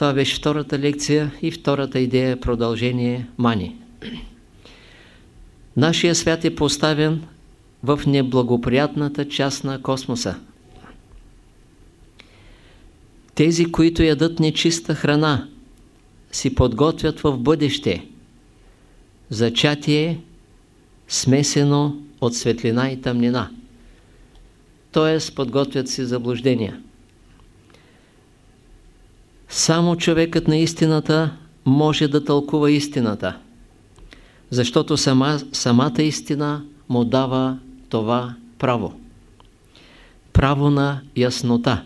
Това беше втората лекция и втората идея е продължение мани. Нашия свят е поставен в неблагоприятната част на космоса. Тези, които ядат нечиста храна, си подготвят в бъдеще зачатие смесено от светлина и тъмнина. Т.е. подготвят си заблуждения. Само човекът на истината може да тълкува истината, защото сама, самата истина му дава това право. Право на яснота.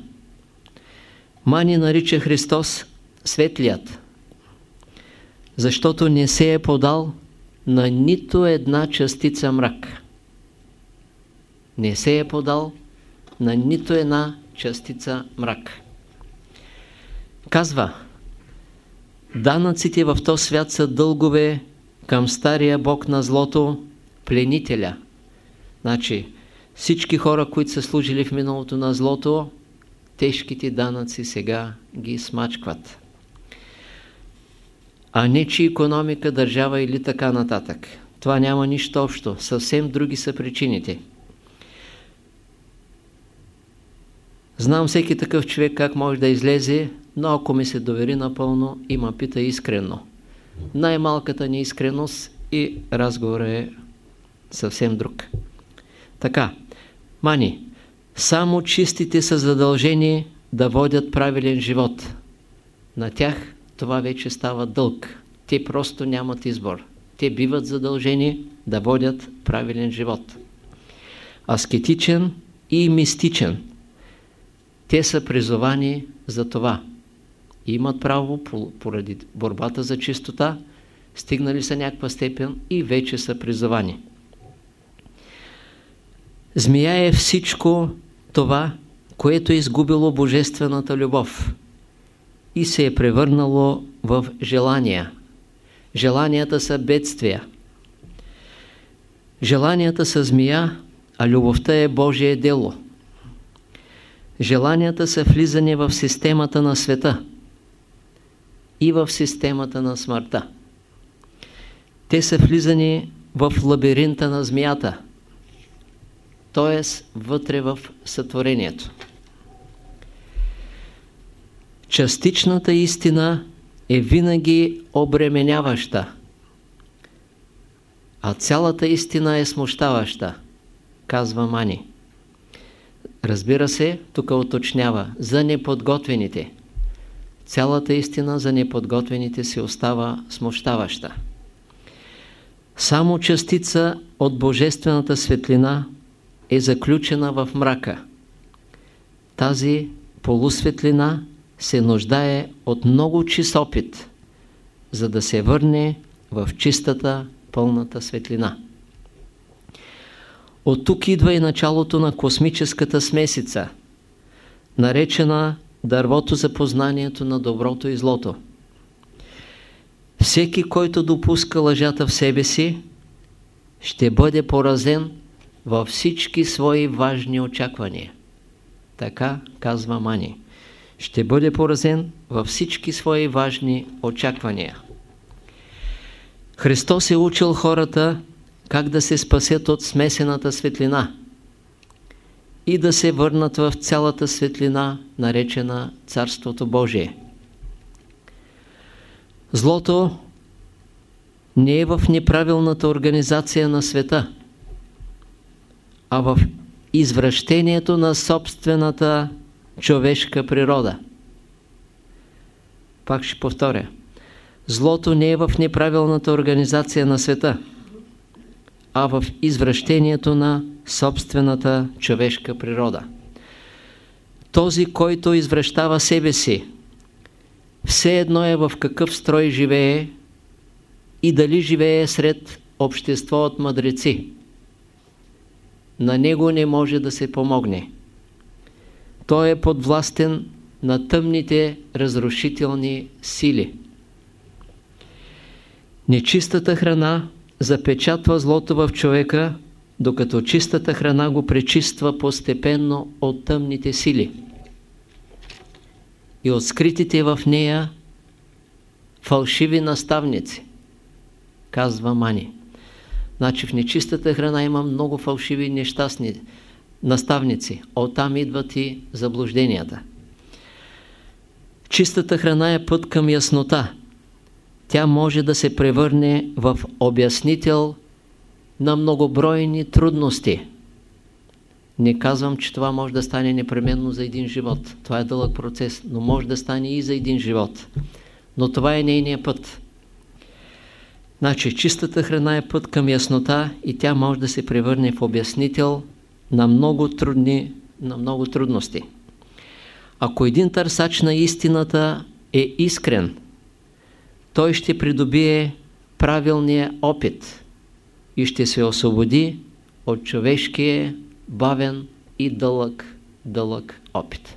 Мани нарича Христос светлият, защото не се е подал на нито една частица мрак. Не се е подал на нито една частица мрак. Казва, данъците в този свят са дългове към стария бог на злото, пленителя. Значи, всички хора, които са служили в миналото на злото, тежките данъци сега ги смачкват. А не че економика, държава или така нататък. Това няма нищо общо. Съвсем други са причините. Знам всеки такъв човек как може да излезе, но ако ми се довери напълно, има пита искрено. Най-малката неискреност и разговор е съвсем друг. Така, мани, само чистите са задължени да водят правилен живот. На тях това вече става дълг. Те просто нямат избор. Те биват задължени да водят правилен живот. Аскетичен и мистичен. Те са призовани за това. Имат право поради борбата за чистота, стигнали са някаква степен и вече са призовани. Змия е всичко това, което е изгубило божествената любов и се е превърнало в желания. Желанията са бедствия. Желанията са змия, а любовта е Божие дело. Желанията са влизане в системата на света и в системата на смъртта. Те са влизани в лабиринта на змията, т.е. вътре в сътворението. Частичната истина е винаги обременяваща, а цялата истина е смущаваща, казва Мани. Разбира се, тук уточнява, за неподготвените. Цялата истина за неподготвените се остава смущаваща. Само частица от Божествената светлина е заключена в мрака. Тази полусветлина се нуждае от много чист опит, за да се върне в чистата, пълната светлина. От тук идва и началото на космическата смесица, наречена дървото за познанието на доброто и злото. Всеки, който допуска лъжата в себе си, ще бъде поразен във всички свои важни очаквания. Така казва Мани ще бъде поразен във всички свои важни очаквания. Христос е учил хората как да се спасят от смесената светлина и да се върнат в цялата светлина, наречена Царството Божие. Злото не е в неправилната организация на света, а в извращението на собствената човешка природа. Пак ще повторя. Злото не е в неправилната организация на света, а в извращението на собствената човешка природа. Този, който извращава себе си, все едно е в какъв строй живее и дали живее сред общество от мъдреци. На него не може да се помогне той е подвластен на тъмните разрушителни сили. Нечистата храна запечатва злото в човека, докато чистата храна го пречиства постепенно от тъмните сили. И от скритите в нея фалшиви наставници, казва Мани. Значи в нечистата храна има много фалшиви нещастни наставници. Оттам идват и заблужденията. Чистата храна е път към яснота. Тя може да се превърне в обяснител на многобройни трудности. Не казвам, че това може да стане непременно за един живот. Това е дълъг процес, но може да стане и за един живот. Но това е нейният път. Значи, чистата храна е път към яснота и тя може да се превърне в обяснител на много, трудни, на много трудности. Ако един търсач на истината е искрен, той ще придобие правилния опит и ще се освободи от човешкия бавен и дълъг, дълъг опит.